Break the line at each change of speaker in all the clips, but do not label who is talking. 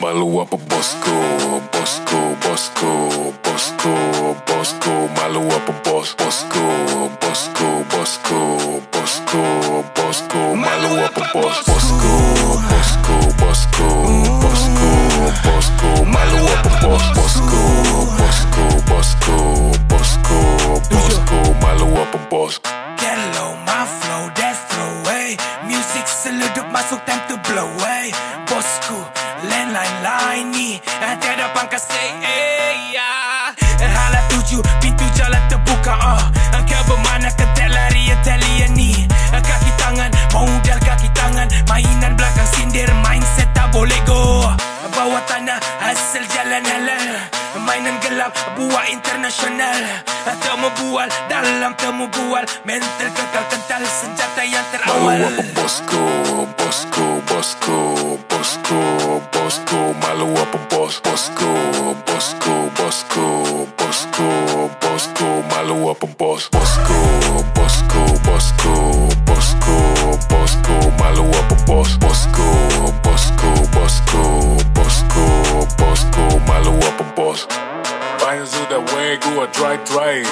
Malo up a Bosco, Bosco, Bosco, Bosco, Bosco, Malo bos,
a boss, Bosco, Bosco, Bosco, Bosco, Bosco, Malo up a boss, Bosco, Bosco, Bosco, Bosco. Eh ya. Pintu jalan terbuka ah. Bawa hasil jalan halal. Mainan gelap, buat internasional. Temu bual, dalam temu bual. Mental kekal kental, senjata yang terawal.
Malu apa bosku, bosku, bosku, bosku, bosku Malu apa bos, bosku, bosku, bosku, bosku, bosku Malu apa bos, bosku, bosku, bosku, bosku, bosku Malu apa bos, bosku, bosku, bosku, bosku, bosku Malu apa bos Banyak sudah way gua try try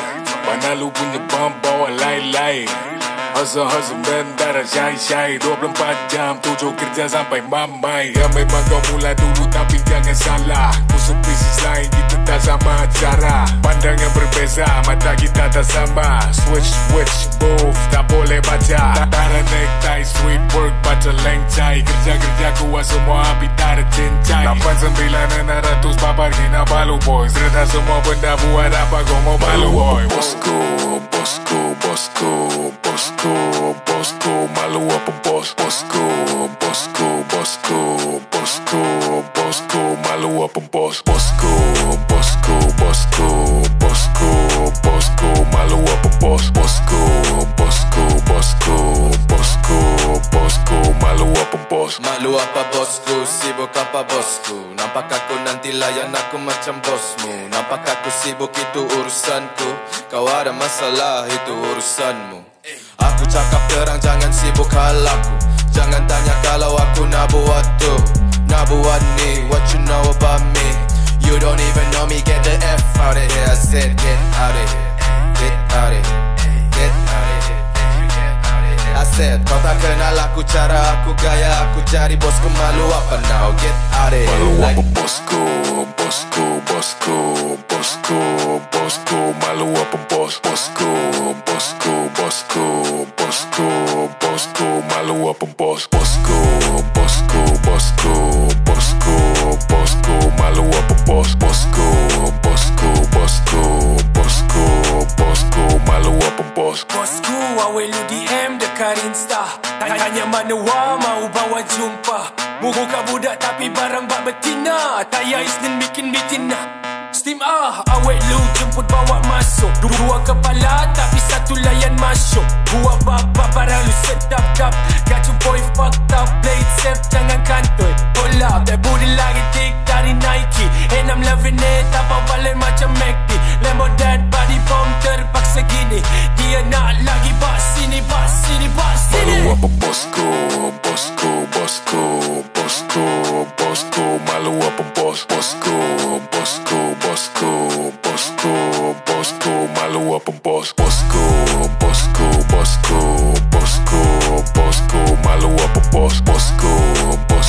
Mana lu punya bump bawa lai-lai Hustle hustle dan darah syai syai 24 jam tujuh kerja sampai mamai. Ya memang kau mula dulu tapi jangan salah. Musuh bisnis lain kita tak sama cara Pandang yang berbeza mata kita tak sama. Switch switch move tak boleh baca. Darah necktie sweet baca lengcai Kerja-kerja kuat semua api tak ada cincai. 89 ratus babar hina balu boys. Reda semua benda buat apa kau mau malu boy. Bosku, bosku, bosku, bosku, bosku. Malu apa bos, bosku, bosku, bosku, bosku, bosku. Malu apa bos, bosku, bosku, bosku, bosku, bosku. Malu apa Malu apa
bosku, sibuk apa bosku? Nampak aku nanti layan aku macam bosmu. Nampak aku sibuk itu urusanku. Kau ada masalah itu urusanmu. Aku cakap terang jangan sibuk hal aku Jangan tanya kalau aku nak buat tu. Nak buat ni, what you know about me? You don't even know me, get the F out of here I said get out of here Said Kau tak kenal aku cara aku gaya Aku. Cari bosku malu apa now? Get out here
Malu
Like-
apa bosku, bosku, bosku, bosku, bosku. Malu apa bos, bosku, bosku, bosku, bosku, bosku. Malu apa bos, bosku, bosku,
Dekat Insta Tanya mana wa mau bawa jumpa. Muka budak tapi barang bak betina. Taya Isnin bikin bitina Steam ah, awet lu jemput bawa masuk. Dua kepala tapi satu layan masuk. Buat bapa barang lu sedap dap. Got your boy fucked up Play it safe jangan kantoi Hold up, that booty lagi thick dari Nike. And I'm loving it, apa balik macam McD Lambo that body bomb terpaksa gini. Dia nak lagi sini
Malu apa bosku, bosku, bosku, bosku, bosku